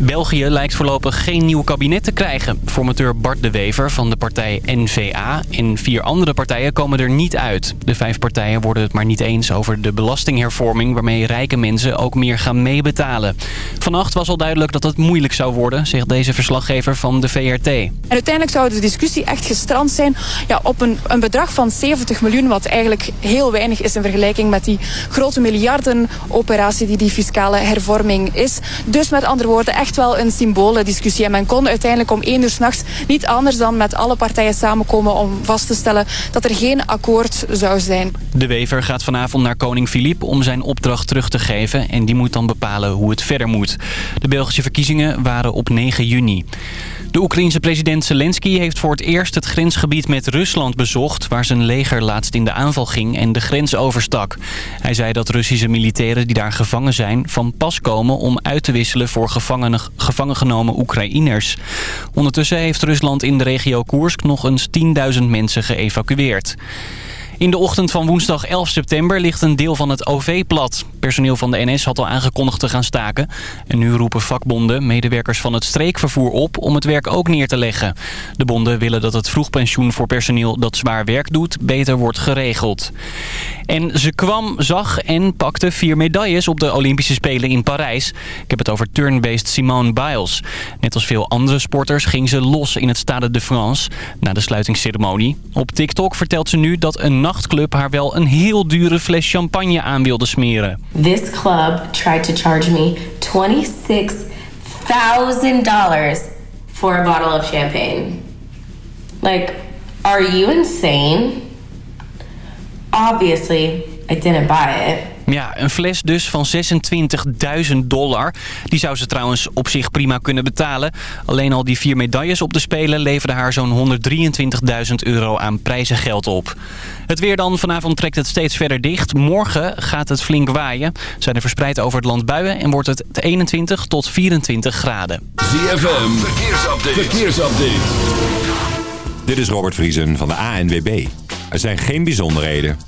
België lijkt voorlopig geen nieuw kabinet te krijgen. Formateur Bart de Wever van de partij N-VA en vier andere partijen komen er niet uit. De vijf partijen worden het maar niet eens over de belastinghervorming... waarmee rijke mensen ook meer gaan meebetalen. Vannacht was al duidelijk dat het moeilijk zou worden, zegt deze verslaggever van de VRT. En uiteindelijk zou de discussie echt gestrand zijn ja, op een, een bedrag van 70 miljoen... wat eigenlijk heel weinig is in vergelijking met die grote miljarden operatie die die fiscale hervorming is. Dus met andere woorden echt wel een symbolendiscussie. En men kon uiteindelijk om één uur s'nachts niet anders dan met alle partijen samenkomen om vast te stellen dat er geen akkoord zou zijn. De Wever gaat vanavond naar koning Filip om zijn opdracht terug te geven en die moet dan bepalen hoe het verder moet. De Belgische verkiezingen waren op 9 juni. De Oekraïense president Zelensky heeft voor het eerst het grensgebied met Rusland bezocht... waar zijn leger laatst in de aanval ging en de grens overstak. Hij zei dat Russische militairen die daar gevangen zijn... van pas komen om uit te wisselen voor gevangen, gevangen genomen Oekraïners. Ondertussen heeft Rusland in de regio Koersk nog eens 10.000 mensen geëvacueerd. In de ochtend van woensdag 11 september ligt een deel van het OV plat. Personeel van de NS had al aangekondigd te gaan staken. En nu roepen vakbonden medewerkers van het streekvervoer op om het werk ook neer te leggen. De bonden willen dat het vroegpensioen voor personeel dat zwaar werk doet beter wordt geregeld. En ze kwam, zag en pakte vier medailles op de Olympische Spelen in Parijs. Ik heb het over turnbeest Simone Biles. Net als veel andere sporters ging ze los in het Stade de France na de sluitingsceremonie. Op TikTok vertelt ze nu dat een nachtclub haar wel een heel dure fles champagne aan wilde smeren. This club tried to charge me $26,000 for a bottle of champagne. Like, are you insane? Obviously, I didn't buy it. Ja, een fles dus van 26.000 dollar. Die zou ze trouwens op zich prima kunnen betalen. Alleen al die vier medailles op de Spelen leverden haar zo'n 123.000 euro aan prijzengeld op. Het weer dan. Vanavond trekt het steeds verder dicht. Morgen gaat het flink waaien. Zijn er verspreid over het land buien en wordt het 21 tot 24 graden. ZFM, verkeersupdate. verkeersupdate. Dit is Robert Vriesen van de ANWB. Er zijn geen bijzonderheden.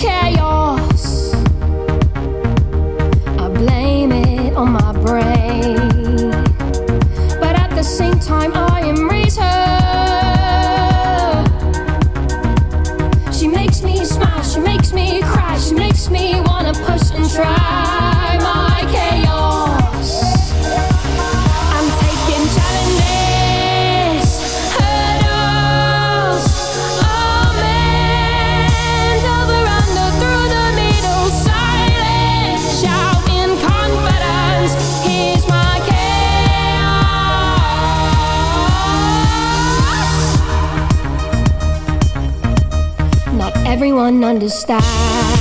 care. one understand.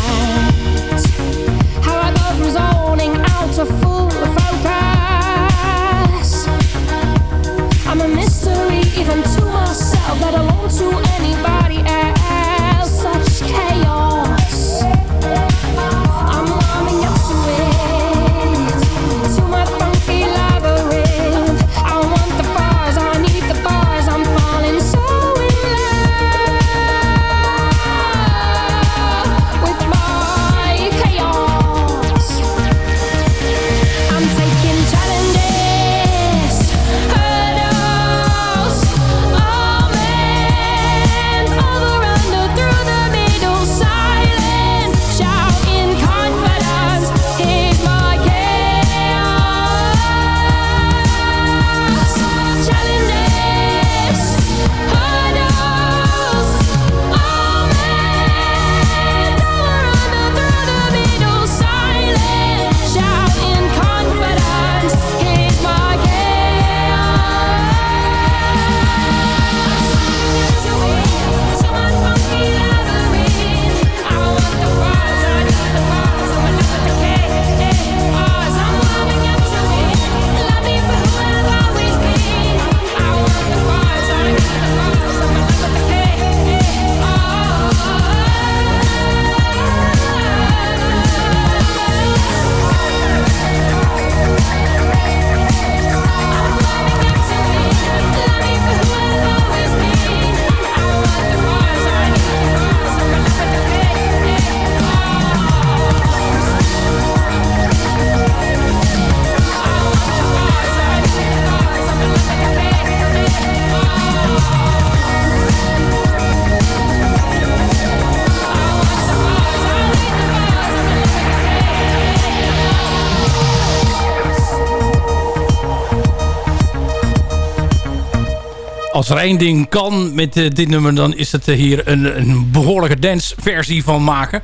Als er één ding kan met dit nummer... dan is het hier een, een behoorlijke dance-versie van maken.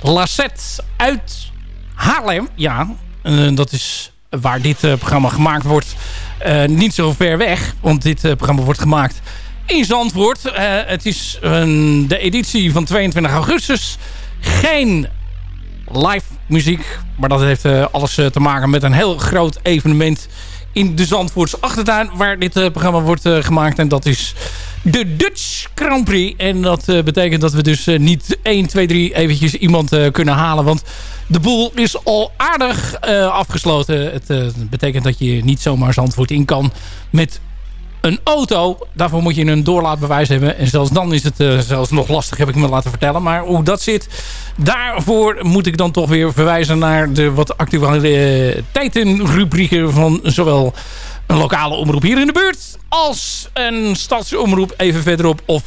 Lassette uit Haarlem. Ja, dat is waar dit programma gemaakt wordt. niet zo ver weg, want dit programma wordt gemaakt in Zandvoort. het is de editie van 22 augustus. Geen live muziek. Maar dat heeft alles te maken met een heel groot evenement in de Zandvoortse achtertuin. Waar dit uh, programma wordt gemaakt. En dat is de Dutch Grand Prix. En dat betekent dat we dus niet 1, 2, 3 eventjes iemand kunnen halen. Want de boel is al aardig afgesloten. Het betekent dat je niet zomaar Zandvoort in kan met een auto, daarvoor moet je een doorlaatbewijs hebben. En zelfs dan is het uh, zelfs nog lastig, heb ik me laten vertellen. Maar hoe dat zit, daarvoor moet ik dan toch weer verwijzen naar de wat actualiteitenrubrieken van zowel een lokale omroep hier in de buurt als een stadsomroep even verderop of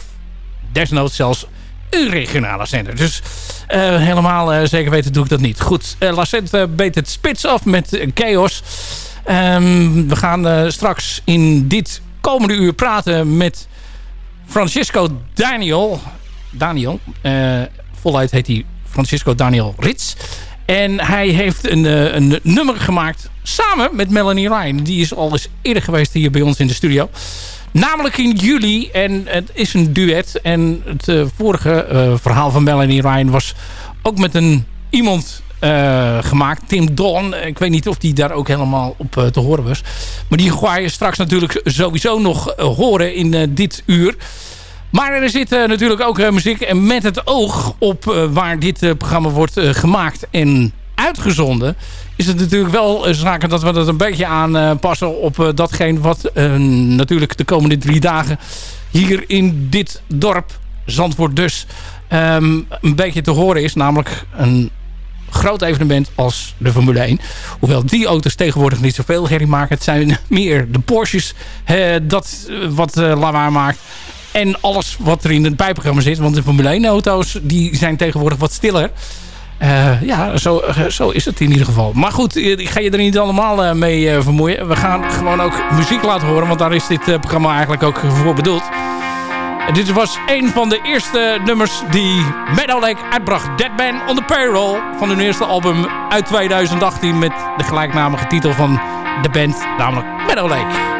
desnoods zelfs een regionale zender. Dus uh, helemaal zeker weten doe ik dat niet. Goed, uh, Lassette beet het spits af met Chaos. Um, we gaan straks in dit komende uur praten met Francisco Daniel. Daniel. Uh, voluit heet hij Francisco Daniel Rits. En hij heeft een, uh, een nummer gemaakt samen met Melanie Ryan. Die is al eens eerder geweest hier bij ons in de studio. Namelijk in juli. En het is een duet. En het uh, vorige verhaal van Melanie Ryan was ook met een iemand uh, gemaakt. Tim Don, ik weet niet of die daar ook helemaal op uh, te horen was. Maar die ga je straks natuurlijk sowieso nog uh, horen in dit uur. Maar er zit natuurlijk ook muziek en met het oog op waar dit programma wordt gemaakt en uitgezonden... is het natuurlijk wel zaken dat we dat een beetje aanpassen op datgene wat natuurlijk de komende drie dagen hier in dit dorp, Zandvoort dus, um, een beetje te horen is. Namelijk een groot evenement als de Formule 1. Hoewel die auto's tegenwoordig niet zoveel herrie maken. Het zijn meer de Porsches dat eh, wat uh, lawaai maakt. En alles wat er in het bijprogramma zit. Want de Formule 1 auto's die zijn tegenwoordig wat stiller. Uh, ja, zo, zo is het in ieder geval. Maar goed, ik ga je er niet allemaal mee vermoeien. We gaan gewoon ook muziek laten horen. Want daar is dit programma eigenlijk ook voor bedoeld. Dit was een van de eerste nummers die Meadow Lake uitbracht. Dead Man on the Payroll van hun eerste album uit 2018 met de gelijknamige titel van de band, namelijk Meadow Lake.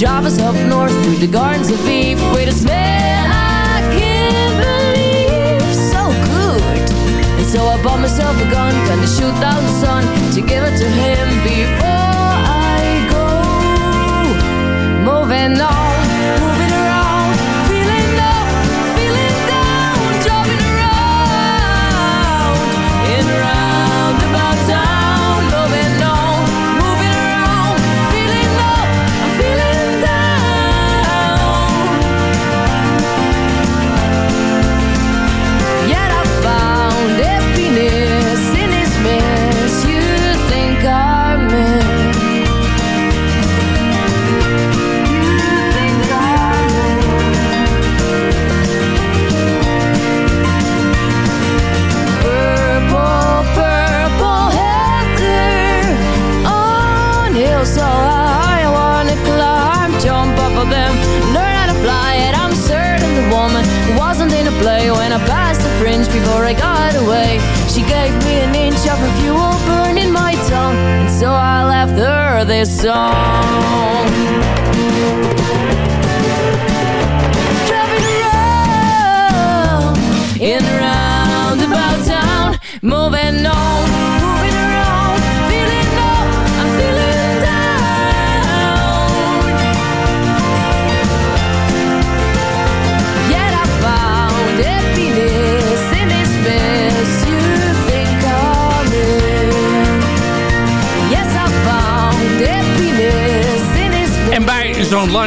Java's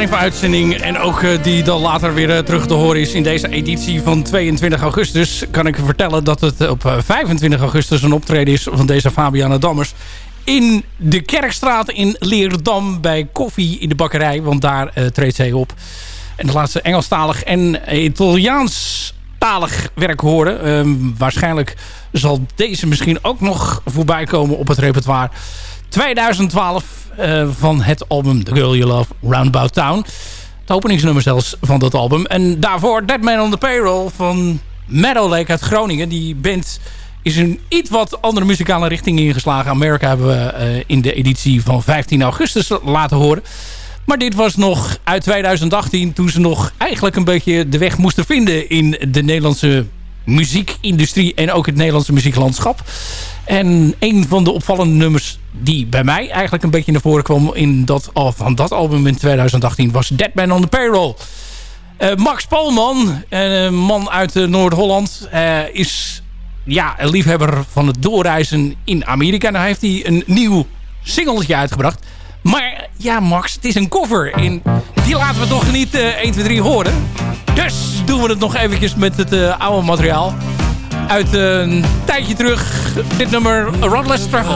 live uitzending en ook eh, die dan later weer eh, terug te horen is in deze editie van 22 augustus... kan ik vertellen dat het op eh, 25 augustus een optreden is van deze Fabiana Dammers... in de Kerkstraat in Leerdam bij Koffie in de bakkerij. Want daar eh, treedt zij op. En de laatste Engelstalig en Italiaanstalig werk horen. Ehm, waarschijnlijk zal deze misschien ook nog voorbij komen op het repertoire... 2012 eh, van het album The Girl You Love Roundabout Town. Het openingsnummer zelfs van dat album. En daarvoor Dead Man on the Payroll van Meadow Lake uit Groningen. Die band is een iets wat andere muzikale richting ingeslagen. Amerika hebben we eh, in de editie van 15 augustus laten horen. Maar dit was nog uit 2018 toen ze nog eigenlijk een beetje de weg moesten vinden in de Nederlandse muziekindustrie en ook het Nederlandse muzieklandschap. En een van de opvallende nummers die bij mij eigenlijk een beetje naar voren kwam in dat, van dat album in 2018 was Dead Man on the Payroll. Eh, Max Polman, een man uit eh, Noord-Holland, eh, is ja, een liefhebber van het doorreizen in Amerika. Nou heeft hij een nieuw singeltje uitgebracht. Maar ja, Max, het is een cover. En die laten we toch niet eh 1, 2, 3 horen. Dus doen we het nog eventjes met het eh, oude materiaal. Uit een tijdje terug. Dit nummer, A Road Less Travel.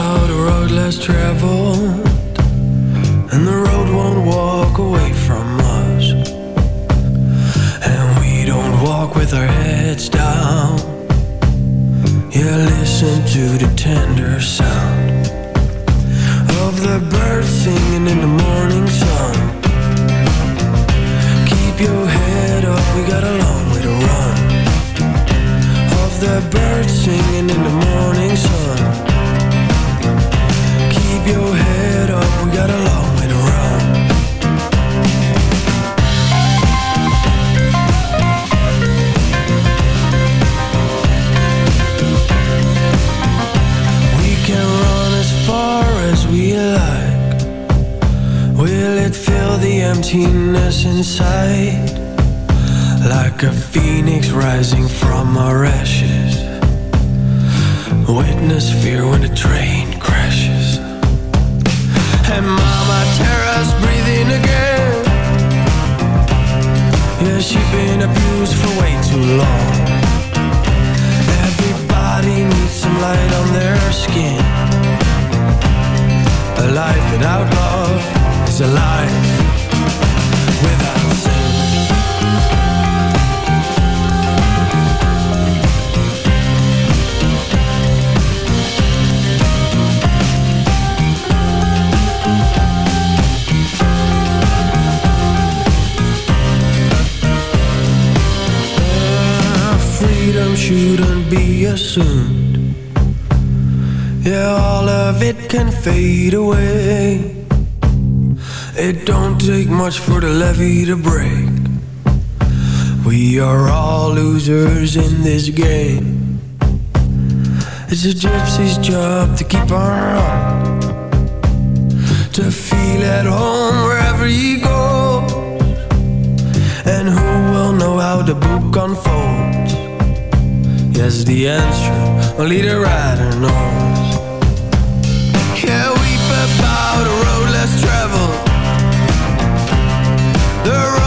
We're all losers in this game. It's a gypsy's job to keep on To feel at home wherever he goes. And who will know how the book unfolds? Yes, the answer only the writer knows. Yeah, weep about a road less traveled The road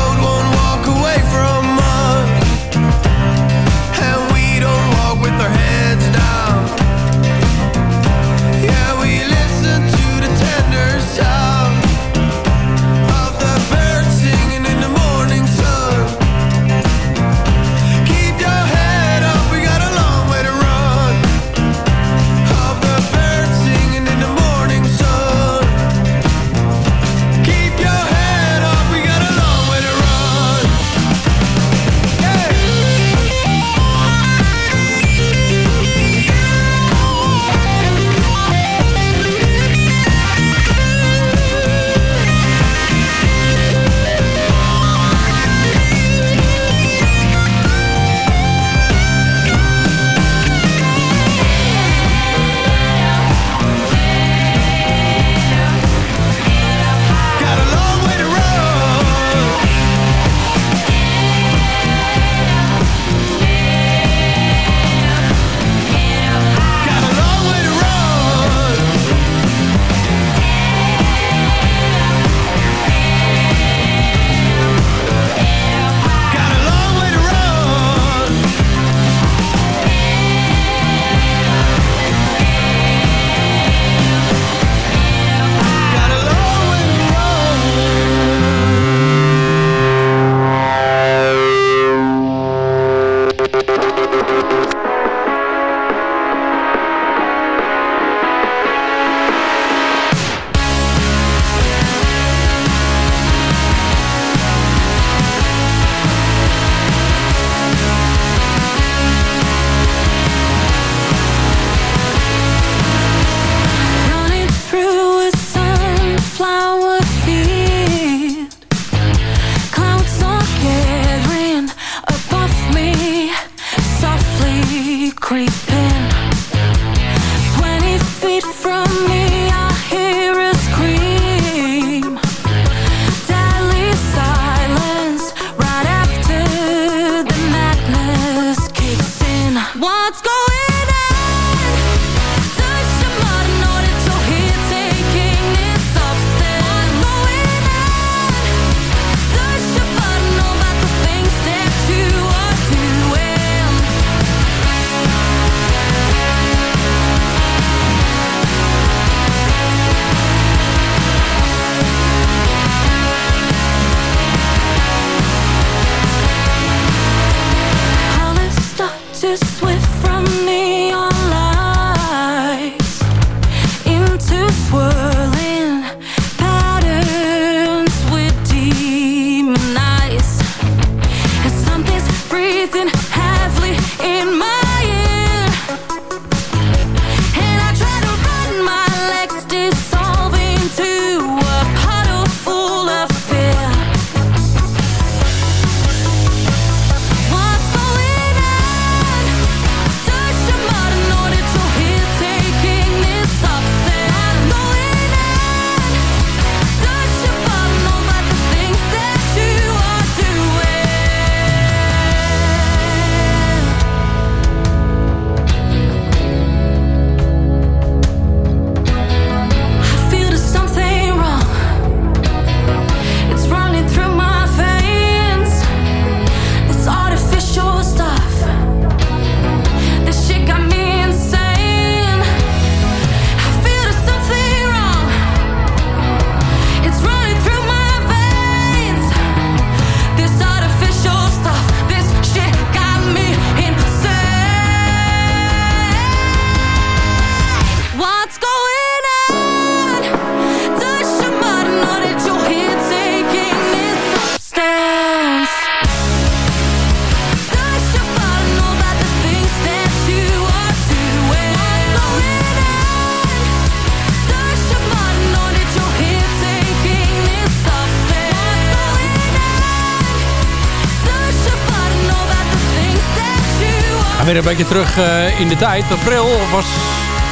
een beetje terug eh, in de tijd. April was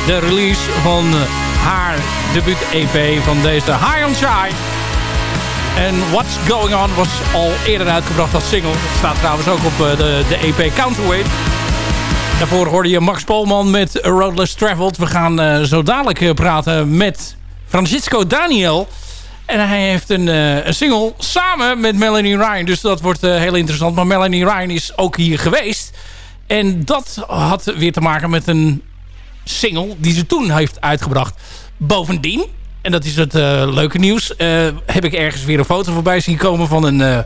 de release van haar debuut-EP van deze High on Shy. En What's Going On was al eerder uitgebracht als single. Het staat trouwens ook op eh, de, de EP Counterweight. Daarvoor hoorde je Max Polman met Roadless Traveled. We gaan eh, zo dadelijk eh, praten met Francisco Daniel. En hij heeft een, eh, een single samen met Melanie Ryan. Dus dat wordt eh, heel interessant. Maar Melanie Ryan is ook hier geweest. En dat had weer te maken met een single die ze toen heeft uitgebracht. Bovendien, en dat is het eh, leuke nieuws... eh, heb ik ergens weer een foto voorbij zien komen van een... eh,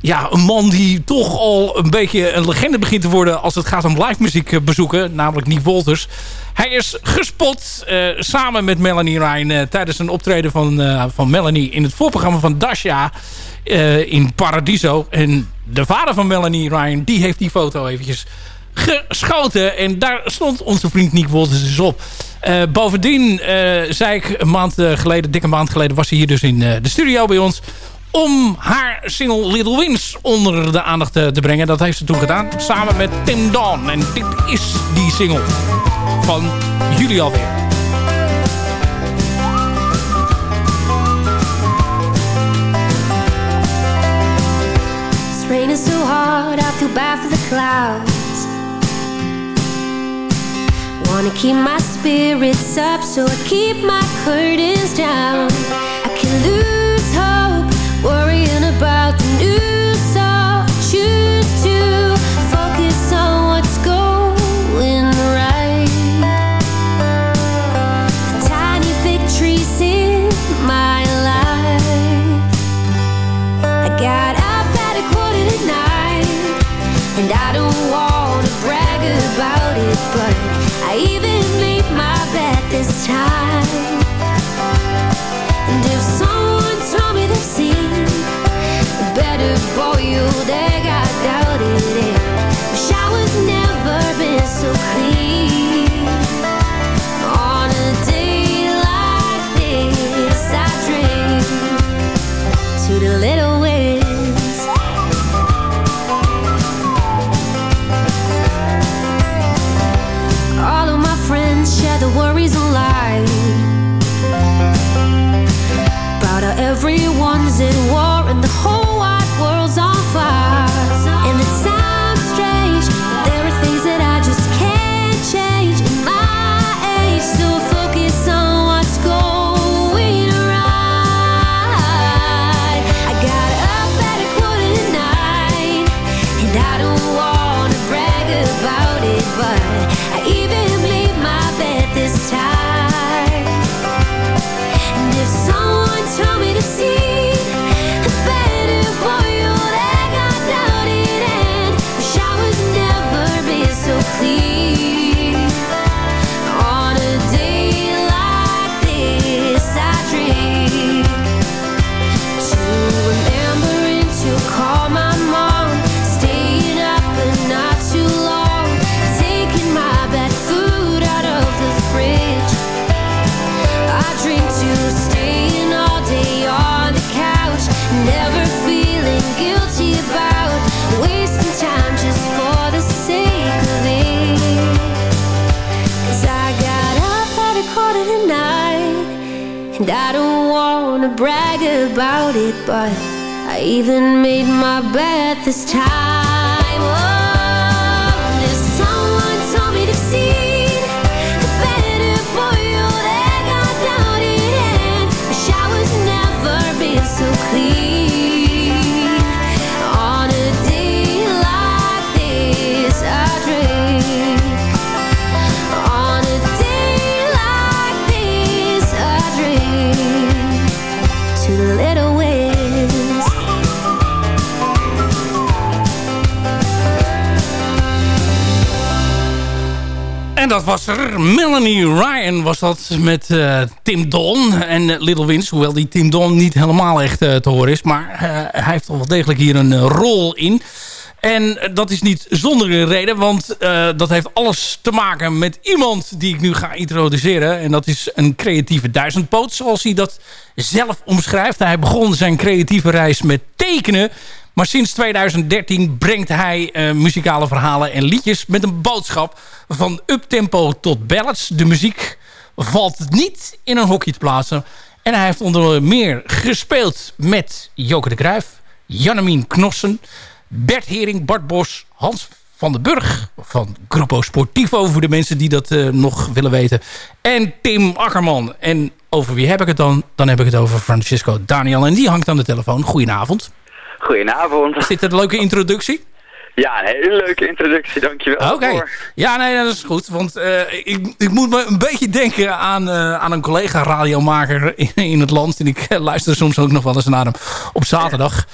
ja, een man die toch al een beetje een legende begint te worden... als het gaat om live muziek bezoeken, namelijk Nick Wolters. Hij is gespot samen met Melanie Ryan... tijdens een optreden van, van Melanie in het voorprogramma van Dasha in Paradiso. En de vader van Melanie Ryan, die heeft die foto eventjes geschoten. En daar stond onze vriend Nick Wolters dus op. Eh, bovendien eh, zei ik een maand eh, geleden, dikke maand geleden... was hij hier dus in de studio bij ons... om haar single Little Wins onder de aandacht te, brengen. Dat heeft ze toen gedaan, samen met Tim Dawn. En dit is die single van jullie alweer. It's raining so hard, I feel bad for the clouds. Wanna keep my spirits up, so I keep my curtains down. I can lose hope, worrying about the news, so I choose to focus on what's going right. The tiny victories in my life. I got up at a quarter to nine And I don't wanna brag about it But brag about it, but I even made my bed this time. Dat was er. Melanie Ryan was dat met eh, Tim Don en eh, Little Wins. Hoewel die Tim Don niet helemaal echt eh, te horen is. Maar hij heeft al wel degelijk hier een rol in. En dat is niet zonder een reden. Want dat heeft alles te maken met iemand die ik nu ga introduceren. En dat is een creatieve duizendpoot. Zoals hij dat zelf omschrijft. Hij begon zijn creatieve reis met tekenen. Maar sinds 2013 brengt hij eh, muzikale verhalen en liedjes met een boodschap van uptempo tot ballads. De muziek valt niet in een hokje te plaatsen. En hij heeft onder meer gespeeld met Joke de Cruijff, Jannemien Knossen, Bert Hering, Bart Bos, Hans van den Burg van Gruppo Sportivo... voor de mensen die dat eh, nog willen weten. En Tim Akkerman. En over wie heb ik het dan? Dan heb ik het over Francisco Daniel. En die hangt aan de telefoon. Goedenavond. Goedenavond. Is dit een leuke introductie? Ja, een hele leuke introductie, dankjewel. Oké. Ja, nee, dat is goed. Want eh, ik, ik moet me een beetje denken aan, eh, aan een collega-radiomaker in, in het land. En ik eh, luister soms ook nog wel eens naar hem op zaterdag. Eh,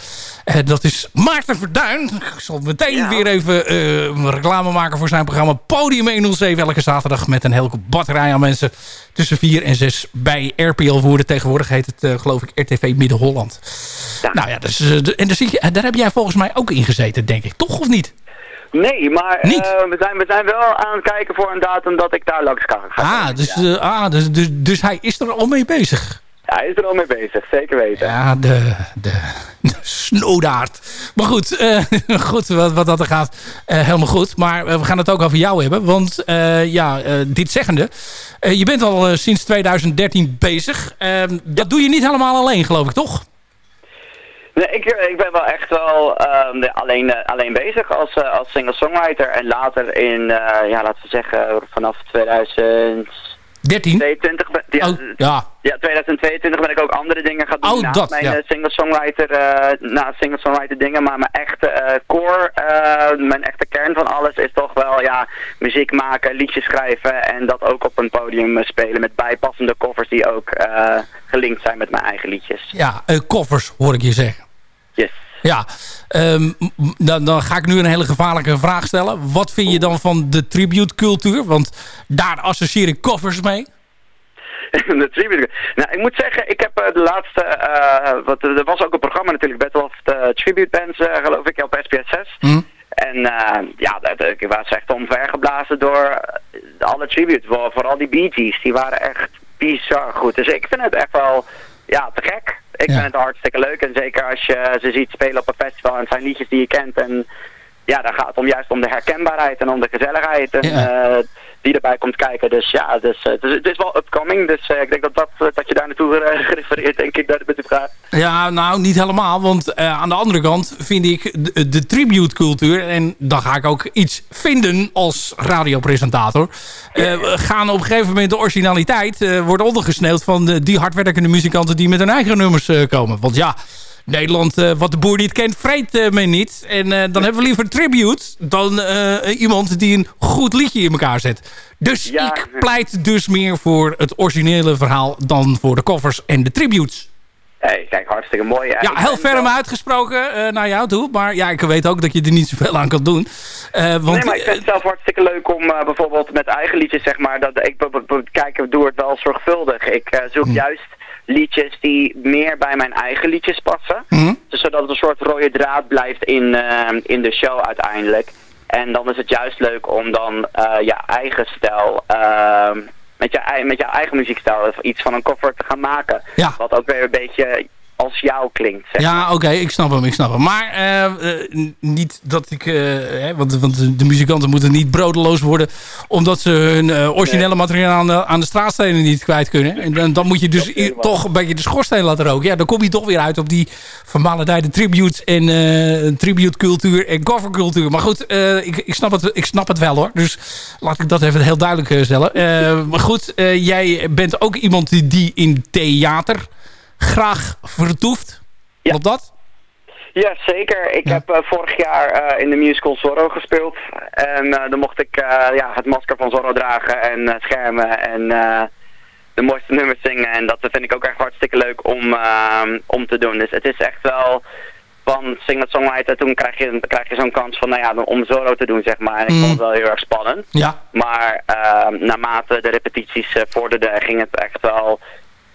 dat is Maarten Verduin. Ik zal meteen Ja. weer even eh, reclame maken voor zijn programma Podium 107. Elke zaterdag met een hele batterij aan mensen tussen 4 en 6 bij RPL Woerden. Tegenwoordig heet het eh, geloof ik RTV Midden-Holland. Ja. Nou ja, dus, eh, en daar, zie je, daar heb jij volgens mij ook in gezeten, denk ik. Toch of niet? Nee, maar Niet? eh, we, zijn, we zijn wel aan het kijken voor een datum dat ik daar langs kan gaan. Ah, dus, Ja. eh, ah dus, dus, dus hij is er al mee bezig. Hij is er al mee bezig, zeker weten. Ja, de, de, de snoodaard. Maar goed, eh, goed wat, wat dat er gaat, eh, helemaal goed. Maar eh, we gaan het ook over jou hebben. Want ja, dit zeggende, je bent al sinds 2013 bezig. Ehm, dat doe je niet helemaal alleen, geloof ik, toch? Nee, ik, ik ben wel echt wel ehm, alleen, alleen bezig als, als singer-songwriter. En later in, ja, laten we zeggen, vanaf 2022... 13? ben- ja, Oh, ja. Ja, 2022 ben ik ook andere dingen gaan doen Oh, naast dat, mijn ja. eh, singer-songwriter, eh naast singer-songwriter dingen. Maar mijn echte eh, core, eh, mijn echte kern van alles is toch wel ja, muziek maken, liedjes schrijven en dat ook op een podium spelen met bijpassende covers die ook gelinkt zijn met mijn eigen liedjes. Ja, koffers hoor ik je zeggen. Yes. Ja, ehm, dan, dan ga ik nu een hele gevaarlijke vraag stellen. Wat vind je dan van de tribute cultuur? Want daar associeer ik koffers mee. de tribute. Nou, ik moet zeggen, ik heb eh, de laatste, eh, wat, er was ook een programma natuurlijk, Battle of the Tribute Bands, eh, geloof ik, op SBS 6. Hm? En eh, ja, dat, ik was echt omvergeblazen door eh, alle tributes, Voor- vooral die Bee Gees, die waren echt bizar goed. Dus ik vind het echt wel, ja, te gek. Ik Ja. vind het hartstikke leuk en zeker als je ze ziet spelen op een festival en het zijn liedjes die je kent en ja, daar gaat het om juist om de herkenbaarheid en om de gezelligheid en, Ja. eh, die erbij komt kijken. Dus ja, dus, eh, het, is, het is wel upcoming. Dus eh, ik denk dat, dat, eh, dat je daar naartoe gerefereerd, denk ik, dat met de vraag. Ja, nou, niet helemaal. Want aan de andere kant vind ik de, de tribute cultuur... en dan ga ik ook iets vinden als radiopresentator... eh, gaan op een gegeven moment de originaliteit... wordt ondergesneeuwd van de, die hardwerkende muzikanten... die met hun eigen nummers komen. Want ja... Nederland, eh, wat de boer niet kent, vreet men niet. En eh, dan hebben we liever tribute dan iemand die een goed liedje in elkaar zet. Dus Ja. ik pleit dus meer voor het originele verhaal dan voor de covers en de tributes. Hey, kijk, hartstikke mooi. Ja, heel ferm uitgesproken naar jou toe. Maar ja, ik weet ook dat je er niet zoveel aan kan doen. Want, nee, maar ik vind het zelf hartstikke leuk om bijvoorbeeld met eigen liedjes, zeg maar, dat ik kijk, doe het wel zorgvuldig. Ik zoek Hm. juist liedjes die meer bij mijn eigen liedjes passen. Mhm. Dus zodat het een soort rode draad blijft in, eh, in de show uiteindelijk. En dan is het juist leuk om dan eh je eigen stijl, eh, met, je, met jouw eigen muziekstijl, iets van een cover te gaan maken. Ja. Wat ook weer een beetje als jou klinkt. Zeg. ja, oké, ik snap hem, ik snap hem. Maar eh, eh, niet dat ik... eh, hè, want, want de- muzikanten moeten niet broodeloos worden... omdat ze hun originele materiaal aan de, aan de straatstenen niet kwijt kunnen. En dan, dan moet je dus i- toch een beetje de schoorsteen laten roken. Ja, dan kom je toch weer uit op die vermalendijde tributes... en tribute cultuur en covercultuur. Maar goed, ik, ik, snap het, ik snap het wel hoor. Dus laat ik dat even heel duidelijk stellen. Maar goed, jij bent ook iemand die, die in theater graag vertoeft. Ja. Klopt dat? Ja, zeker. Ik Ja. heb eh, vorig jaar eh, in de musical Zorro gespeeld. En eh, dan mocht ik ja, het masker van Zorro dragen en schermen en de mooiste nummers zingen. En dat vind ik ook echt hartstikke leuk om, eh, om te doen. Dus het is echt wel van singer-songwriter. Toen krijg je, krijg je zo'n kans van, nou ja, om Zorro te doen, zeg maar. En ik Mm. vond het wel heel erg spannend. Ja. Maar eh, naarmate de repetities vorderden, ging het echt wel...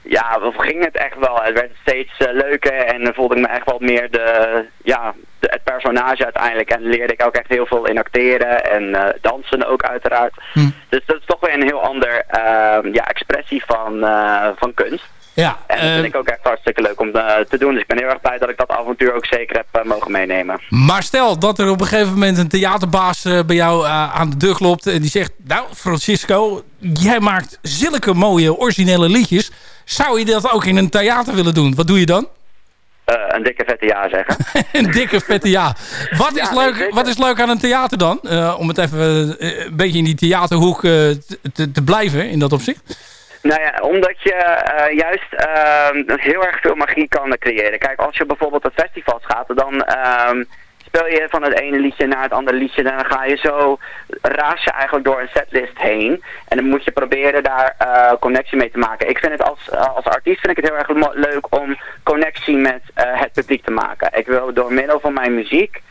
Ja, we ging het echt wel. Het werd steeds eh, leuker en dan voelde ik me echt wel meer de, ja, de, het personage uiteindelijk. En leerde ik ook echt heel veel in acteren en eh, dansen ook uiteraard. Hm. Dus dat is toch weer een heel ander eh, ja, expressie van, eh, van kunst. Ja, En dat vind ik ook echt hartstikke leuk om te doen. Dus ik ben heel erg blij dat ik dat avontuur ook zeker heb mogen meenemen. Maar stel dat er op een gegeven moment een theaterbaas bij jou aan de deur klopt... en die zegt, nou Francisco, jij maakt zulke mooie originele liedjes. Zou je dat ook in een theater willen doen? Wat doe je dan? Eh, een dikke vette ja zeggen. een dikke vette ja. Wat is, leuk, wat is leuk aan een theater dan? Eh, om het even eh, een beetje in die theaterhoek te, te, te blijven in dat opzicht. Nou ja, omdat je juist heel erg veel magie kan creëren. Kijk, als je bijvoorbeeld op festivals gaat, dan ehm, speel je van het ene liedje naar het andere liedje. Dan ga je zo, raas je eigenlijk door een setlist heen. En dan moet je proberen daar eh, connectie mee te maken. Ik vind het als, eh, als artiest vind ik het heel erg leuk om connectie met eh, het publiek te maken. Ik wil door middel van mijn muziek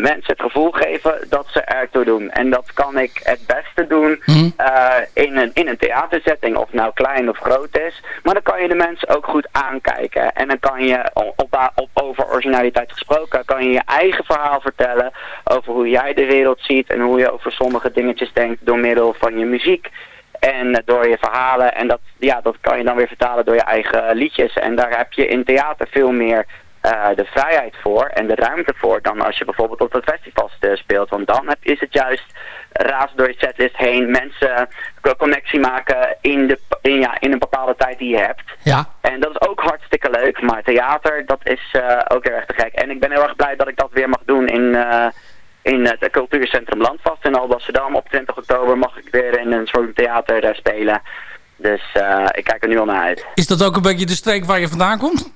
mensen het gevoel geven dat ze ertoe doen. En dat kan ik het beste doen eh, in, een, in een theatersetting, of nou klein of groot is. Maar dan kan je de mensen ook goed aankijken. En dan kan je, op, op, over originaliteit gesproken, kan je je eigen verhaal vertellen over hoe jij de wereld ziet en hoe je over sommige dingetjes denkt door middel van je muziek. En door je verhalen. En dat, ja, dat kan je dan weer vertalen door je eigen liedjes. En daar heb je in theater veel meer eh, de vrijheid voor en de ruimte voor dan als je bijvoorbeeld op het festival st- speelt. Want dan heb, is het juist raas door je setlist heen, mensen co- connectie maken in, de, in, ja, in een bepaalde tijd die je hebt. Ja. En dat is ook hartstikke leuk, maar theater, dat is eh, ook heel erg te gek. En ik ben heel erg blij dat ik dat weer mag doen in, eh, in het cultuurcentrum Landvast in Alblasserdam. Op 20 oktober mag ik weer in een soort theater eh, spelen. Dus eh, ik kijk er nu al naar uit. Is dat ook een beetje de streek waar je vandaan komt?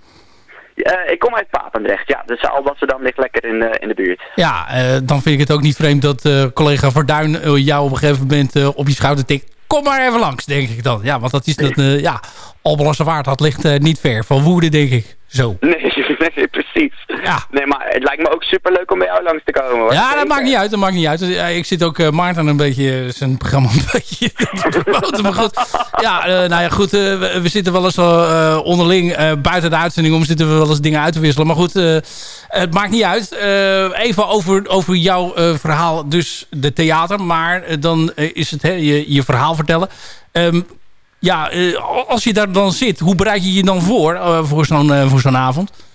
Eh, ik kom uit Papendrecht, ja. Dus Alblasserdam ligt lekker in de, in de buurt. Ja, eh, dan vind ik het ook niet vreemd dat collega Verduin jou op een gegeven moment op je schouder tikt. Kom maar even langs, denk ik dan. Ja, want dat is dat, ja, Alblasserwaard, dat ligt niet ver van Woerden, denk ik. Zo. Nee, nee, precies. Ja. Nee, maar het lijkt me ook super leuk om bij jou langs te komen. hoor. Ja, dat Zeker. maakt niet uit. Dat maakt niet uit. Ik zit ook eh, Maarten een beetje eh, zijn programma een beetje te promoten. Maar goed. Ja, eh, nou ja, goed. we, we zitten wel eens onderling buiten de uitzending om zitten we wel eens dingen uit te wisselen. Maar goed, het maakt niet uit. Even over, over jouw verhaal, dus de theater. Maar dan is het hè, je, je verhaal vertellen. Ehm, ja, eh, als je daar dan zit, hoe bereid je je dan voor eh, voor zo'n eh, voor zo'n avond?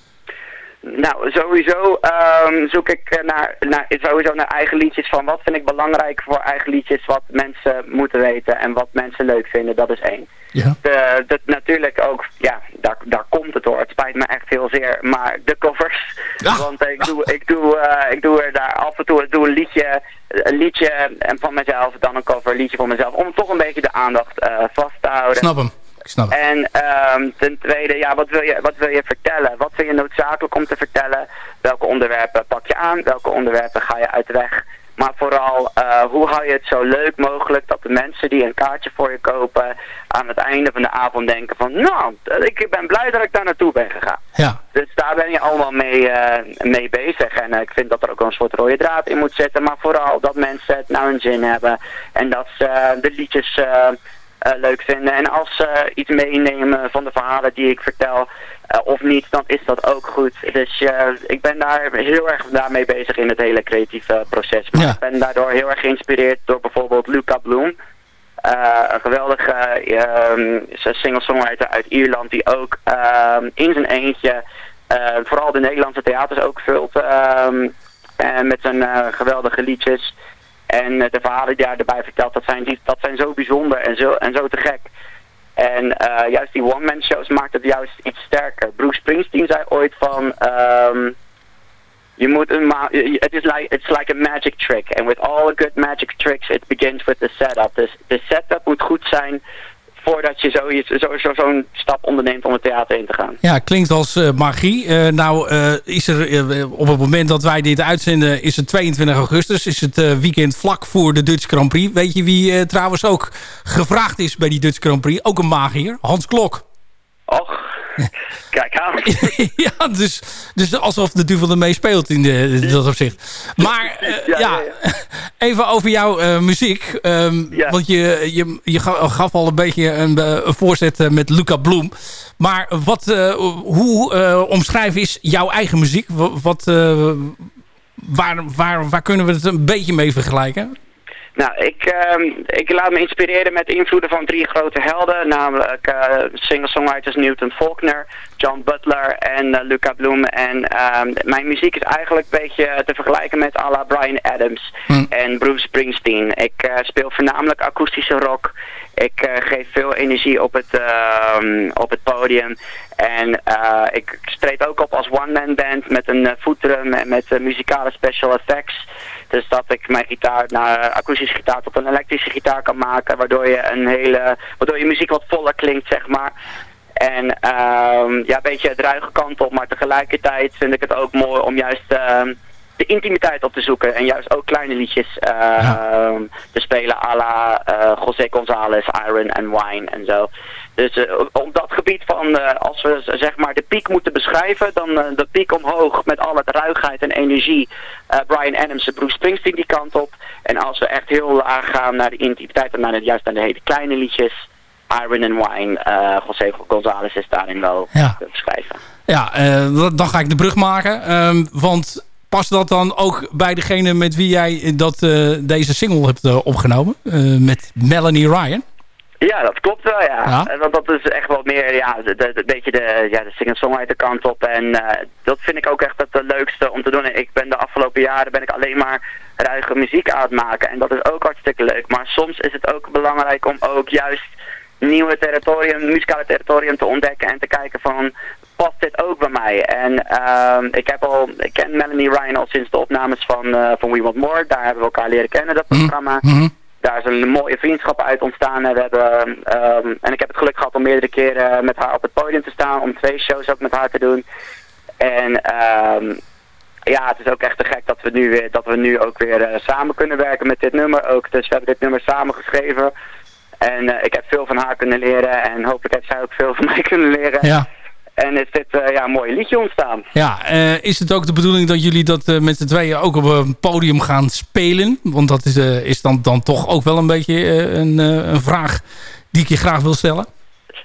Nou, sowieso ehm, zoek ik naar, naar, sowieso naar eigen liedjes van wat vind ik belangrijk voor eigen liedjes, wat mensen moeten weten en wat mensen leuk vinden, dat is één. Ja. De, dat natuurlijk ook, ja, daar, daar komt het door. Het spijt me echt heel zeer, maar de covers. Want ik doe, ik, doe, ik doe er daar af en toe doe een liedje, een liedje en van mezelf, dan een cover, een liedje van mezelf, om toch een beetje de aandacht eh, vast te houden. Snap hem. Ik snap hem. En ehm, ten tweede, ja, wat wil, je, wat wil je vertellen? Wat vind je noodzakelijk om te vertellen? Welke onderwerpen pak je aan? Welke onderwerpen ga je uit de weg? Maar vooral, eh, hoe hou je het zo leuk mogelijk dat de mensen die een kaartje voor je kopen aan het einde van de avond denken van, nou, ik ben blij dat ik daar naartoe ben gegaan. Ja. Dus daar ben je allemaal mee, eh, mee bezig. En eh, ik vind dat er ook een soort rode draad in moet zitten. Maar vooral dat mensen het nou een zin hebben. En dat ze de liedjes leuk vinden. En als ze iets meenemen van de verhalen die ik vertel of niet, dan is dat ook goed. Dus eh, ik ben daar heel erg daarmee bezig in het hele creatieve proces. Maar Ja. ik ben daardoor heel erg geïnspireerd door bijvoorbeeld Luca Bloem. Eh, een geweldige ehm, singer-songwriter uit Ierland die ook ehm, in zijn eentje eh, vooral de Nederlandse theaters ook vult ehm, eh, met zijn eh, geweldige liedjes. En eh, de verhalen die hij erbij vertelt, dat zijn, die- dat zijn zo bijzonder en zo, en zo te gek. En eh, juist die one-man shows maakt het juist iets sterker. Bruce Springsteen zei ooit van... ehm, je moet een het is like, it's like a magic trick. And with all the good magic tricks, it begins with the setup. Dus setup moet goed zijn voordat je zoiets- zo, zo, zo'n stap onderneemt om het theater in te gaan. Ja, klinkt als eh, magie. Eh, nou, eh, is er op het moment dat wij dit uitzenden, is het 22 augustus. Is het weekend vlak voor de Dutch Grand Prix. Weet je wie trouwens ook gevraagd is bij die Dutch Grand Prix? Ook een magier, Hans Klok. Och, kijk aan. ja, dus, dus alsof de duivel ermee speelt in, de, in dat opzicht. Maar eh, ja, Ja, even over jouw eh, muziek. Ehm. Want je, je, je ga- gaf al een beetje een, eh, een voorzet eh, met Luca Bloem. Maar wat, eh, hoe eh, omschrijven is jouw eigen muziek? Wa- Wat, eh, waar, waar, waar kunnen we het een beetje mee vergelijken? Nou, ik, ehm, ik laat me inspireren met invloeden van drie grote helden, namelijk eh, singer-songwriters Newton Faulkner, John Butler en eh, Luca Bloem. En ehm, mijn muziek is eigenlijk een beetje te vergelijken met à la Brian Adams en Bruce Springsteen. Ik eh, speel voornamelijk akoestische rock. Ik geef veel energie op het, ehm, op het podium. En ik treed ook op als one-man band met een uh, voetdrum en met muzikale special effects. Dus dat ik mijn gitaar naar akoestische gitaar tot een elektrische gitaar kan maken. Waardoor je een hele, waardoor je muziek wat voller klinkt, zeg maar. En ehm, ja, een beetje het ruige kant op, maar tegelijkertijd vind ik het ook mooi om juist ehm, de intimiteit op te zoeken. En juist ook kleine liedjes ehm, te spelen à la eh, José González, Iron and Wine en zo. Dus eh, op dat gebied van, eh, als we zeg maar de piek moeten beschrijven, dan eh, de piek omhoog met al het ruigheid en energie. Brian Adams en Bruce Springsteen die kant op. En als we echt heel laag gaan naar de intimiteit en naar de, juist naar de hele kleine liedjes, Iron and Wine, José González is daarin wel Ja. te beschrijven. Ja, dan- ga ik de brug maken. Ehm, want past dat dan ook bij degene met wie jij dat, deze single hebt opgenomen? Met Melanie Ryan? Ja, dat klopt wel, ja. Ja? Eh, Want dat is echt wat meer, ja, een beetje de, ja, de singer-songwriter kant op. En eh, dat vind ik ook echt het eh, leukste om te doen. Ik ben de afgelopen jaren ben ik alleen maar ruige muziek aan het maken. En dat is ook hartstikke leuk. Maar soms is het ook belangrijk om ook juist nieuwe territorium, muzikale territorium te ontdekken. En te kijken van, past dit ook bij mij? En ehm, ik heb al, ik ken Melanie Ryan al sinds de opnames van, eh, van We Want More. Daar hebben we elkaar leren kennen, dat programma daar is een mooie vriendschap uit ontstaan. En, we hebben, ehm, en ik heb het geluk gehad om meerdere keren met haar op het podium te staan. Om twee shows ook met haar te doen. En ehm, ja, het is ook echt te gek dat we nu, weer, dat we nu ook weer eh, samen kunnen werken met dit nummer. Ook. Dus we hebben dit nummer samen geschreven. En eh, ik heb veel van haar kunnen leren. En hopelijk heeft zij ook veel van mij kunnen leren. Ja. En is dit eh, ja, een mooi liedje ontstaan. Ja, eh, is het ook de bedoeling dat jullie dat eh, met z'n tweeën ook op een podium gaan spelen? Want dat is, is dan, dan toch ook wel een beetje een, een vraag die ik je graag wil stellen.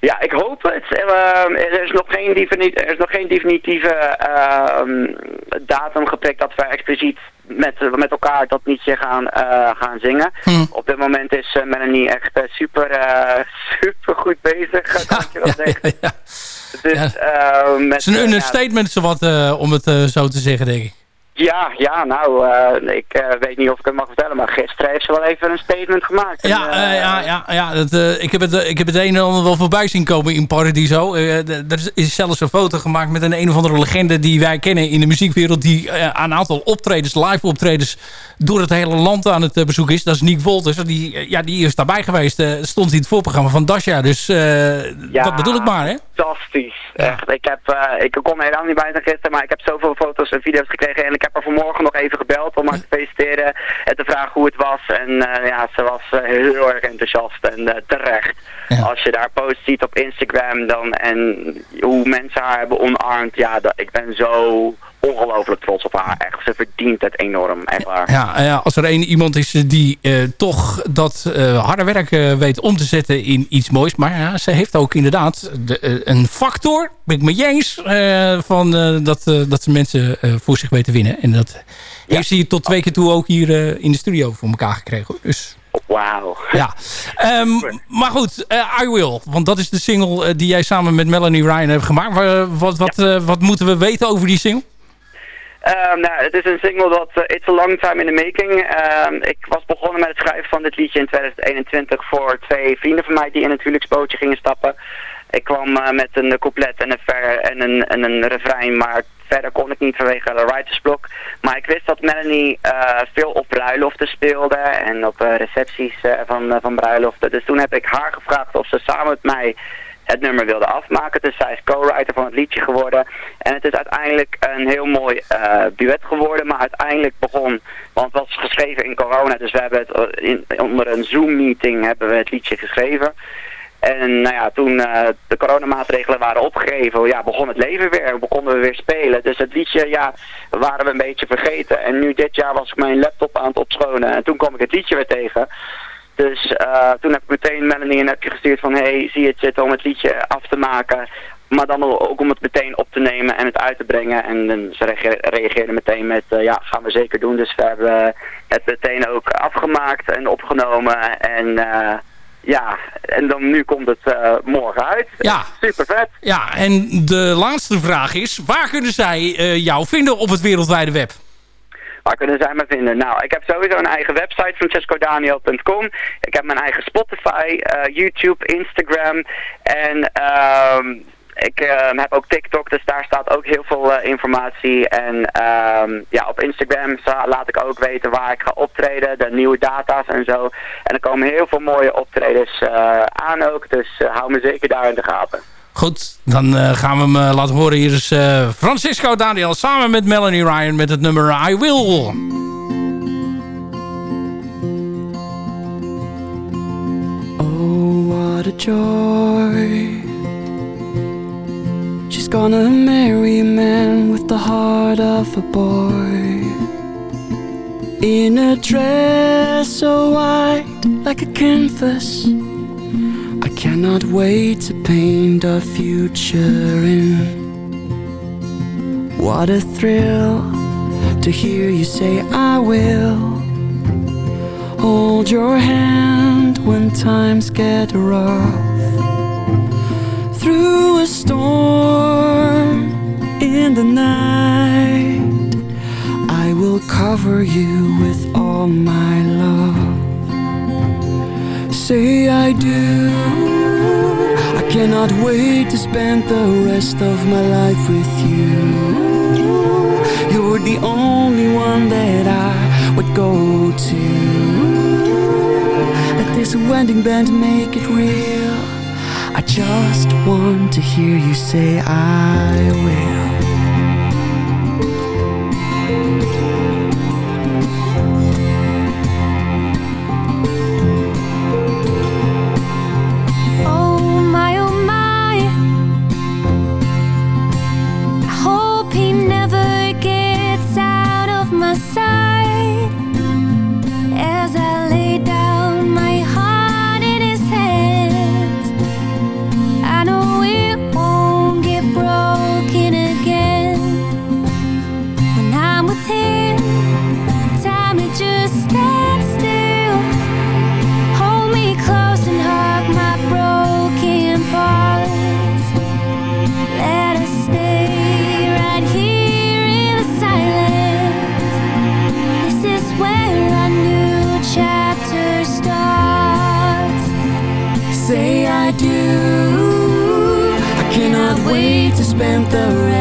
Ja, ik hoop het. Er, is nog geen er is nog geen definitieve ehm, datum geprikt dat we expliciet met, met elkaar dat liedje gaan, gaan zingen. Op dit moment is Melanie echt super, eh, super goed bezig, kan ik je Dus, eh, met, Het is een eh, understatement, zowat, eh, om het zo te zeggen, denk ik. ja, ja, nou, ik weet niet of ik het mag vertellen, maar gisteren heeft ze wel even een statement gemaakt. Ja, En, ja, ja, ja dat, ik, heb het, ik heb het een en ander wel voorbij zien komen in Paradiso. Er is- zelfs een foto gemaakt met een een of andere legende die wij kennen in de muziekwereld. Die aan een aantal optredens, live optredens, door het hele land aan het bezoeken is. Dat is Nick Wolters. Die, ja, die is daarbij geweest. stond in het voorprogramma van Dasha. Dus Ja, dat bedoel ik maar, hè? Fantastisch. Echt. Ik, heb, eh, ik kon helemaal niet bij zijn gisteren, maar ik heb zoveel foto's en video's gekregen. En ik heb haar vanmorgen nog even gebeld om haar te feliciteren en te vragen hoe het was. En eh, ja, ze was eh, heel erg enthousiast en terecht. Als je daar posts ziet op Instagram dan, en hoe mensen haar hebben omarmd, ja, dat, ik ben zo ongelooflijk trots op haar. Echt, ze verdient het enorm, echt waar. Ja, ja, als er één iemand is die eh, toch dat eh, harde werk eh, weet om te zetten in iets moois. Maar ja, ze heeft ook inderdaad de, een factor, ben ik je eens, van, dat, dat ze mensen voor zich weten winnen. En dat heeft ze hier tot twee keer toe ook hier in de studio voor elkaar gekregen. Dus Wauw. ja. Ehm, maar goed, I Will. Want dat is de single die jij samen met Melanie Ryan hebt gemaakt. Wa- wat, wat, wat moeten we weten over die single? Ehm, nou, het is een single dat eh, It's a Long Time in the Making. Ehm, ik was begonnen met het schrijven van dit liedje in 2021 voor twee vrienden van mij die in het huwelijksbootje gingen stappen. Ik kwam eh, met een couplet en een, ver, en, een, en een refrein, maar verder kon ik niet vanwege de writersblok. Maar ik wist dat Melanie eh, veel op bruiloften speelde en op recepties van, van bruiloften. Dus toen heb ik haar gevraagd of ze samen met mij het nummer wilde afmaken. Dus zij is co-writer van het liedje geworden. En het is uiteindelijk een heel mooi eh, duet geworden. Maar uiteindelijk begon, want het was geschreven in corona. Dus we hebben het eh, in, onder een Zoom-meeting hebben we het liedje geschreven. En nou ja, toen eh, de coronamaatregelen waren opgegeven, ja, begon het leven weer. Begonnen we weer spelen. Dus het liedje, ja, waren we een beetje vergeten. En nu dit jaar was ik mijn laptop aan het opschonen. En toen kwam ik het liedje weer tegen. Dus eh, toen heb ik meteen Melanie een appje gestuurd van... hey, zie je het zitten om het liedje af te maken... Maar dan ook om het meteen op te nemen en het uit te brengen. En, en ze reage- reageerden meteen met, eh, ja, gaan we zeker doen. Dus we hebben het meteen ook afgemaakt en opgenomen. En eh, ja, en dan nu komt het morgen uit. Ja. Super vet. Ja, en de laatste vraag is... waar kunnen zij jou vinden op het wereldwijde web? Waar kunnen zij me vinden? Nou, ik heb sowieso een eigen website, francescodaniel.com. Ik heb mijn eigen Spotify, eh, YouTube, Instagram. En ehm, ik ehm, heb ook TikTok, dus daar staat ook heel veel eh, informatie. En ehm, ja, op Instagram sta- laat ik ook weten waar ik ga optreden, de nieuwe data's en zo. En er komen heel veel mooie optredens eh, aan ook, dus hou me zeker daar in de gaten. Goed, dan eh, gaan we hem eh, laten horen. Hier is eh, Francisco Daniel samen met Melanie Ryan met het nummer I Will. Oh, what a joy. She's gonna marry a man with the heart of a boy. In a dress so white like a canvas. I cannot wait to paint our future in. What a thrill to hear you say I will. Hold your hand when times get rough. Through a storm in the night, I will cover you with all my love. Say I do. I cannot wait to spend the rest of my life with you. You're the only one that I would go to. Let this wedding band make it real. I just want to hear you say I will.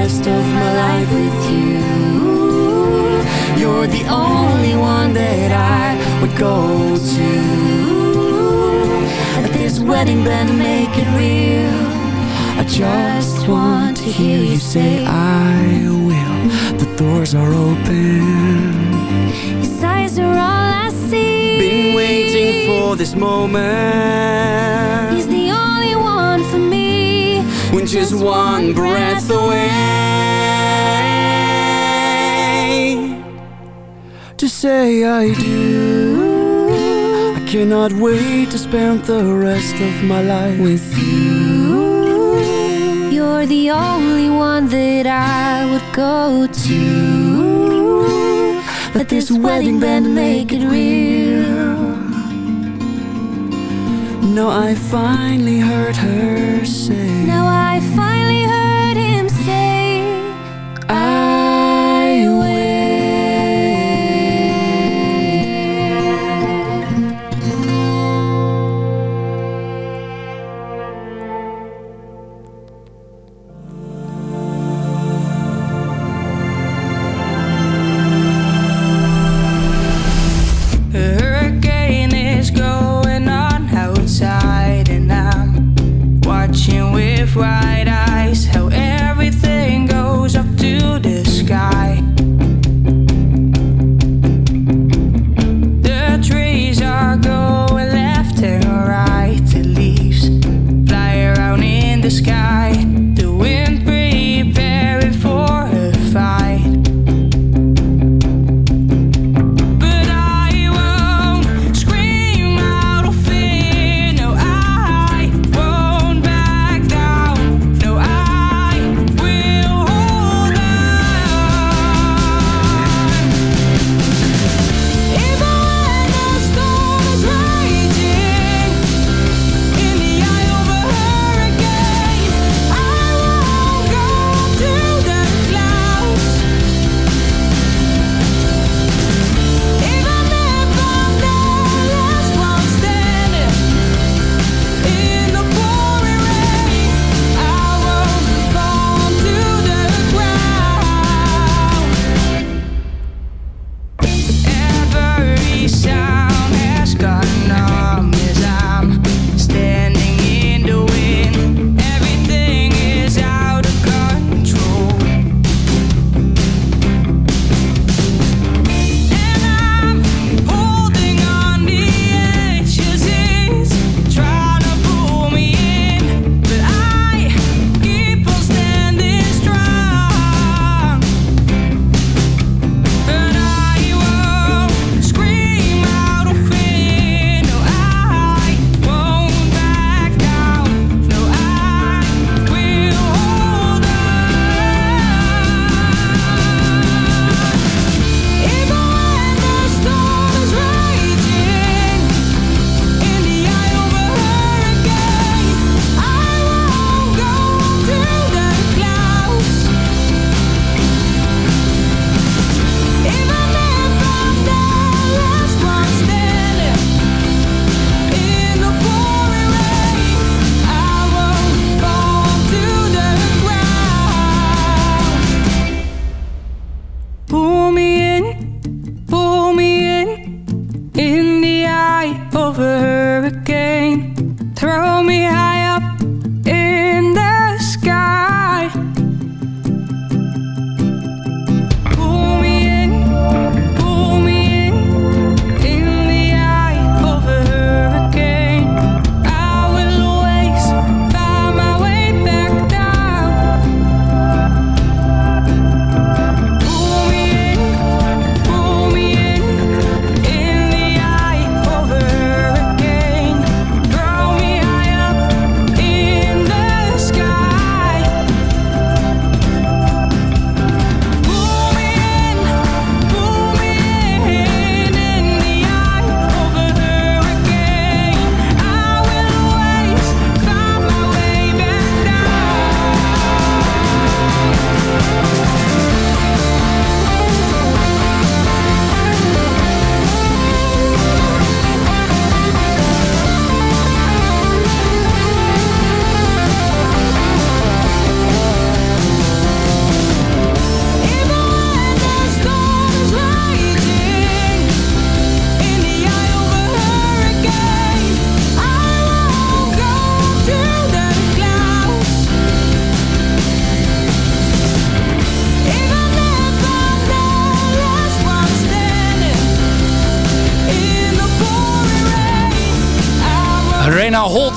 Rest of my life with you. You're the only one that I would go to. Let this wedding band make it real. I just want to hear you say I will. The doors are open. His eyes are all I see. Been waiting for this moment. He's the only one for me. when just one breath away say I do. I cannot wait to spend the rest of my life with you. You're the only one that I would go to. Let this wedding band make it real. Now I finally heard her say, Now I finally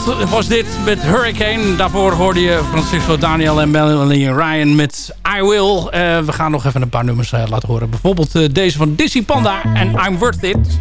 was dit met Hurricane. Daarvoor hoorde je Francisco Daniel en Melanie Ryan met I Will. Uh, we gaan nog even een paar nummers uh, laten horen. Bijvoorbeeld uh, deze van Dizzy Panda en I'm Worth It.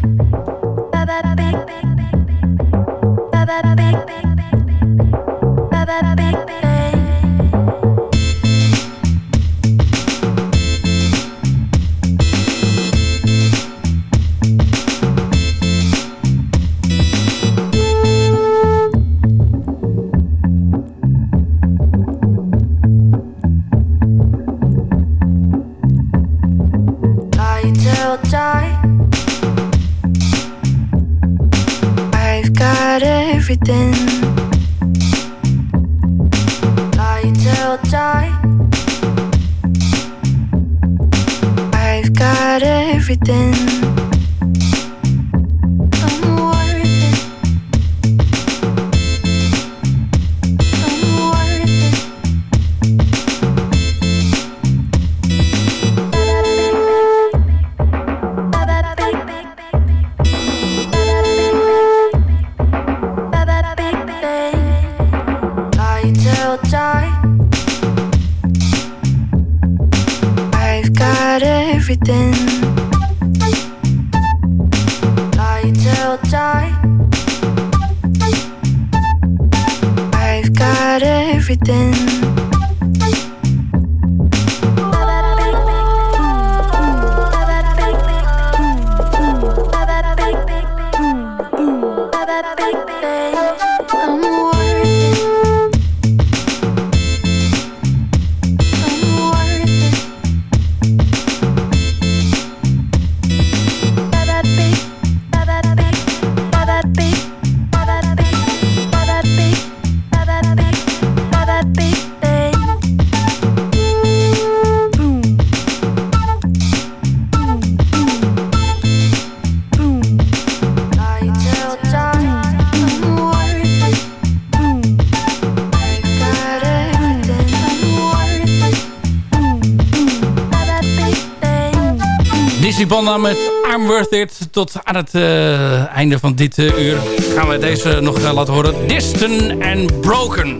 Got everything. I till die. I've got everything. Met I'm. Tot aan het eh, einde van dit eh, uur gaan we deze nog eh, laten horen. Distant and Broken.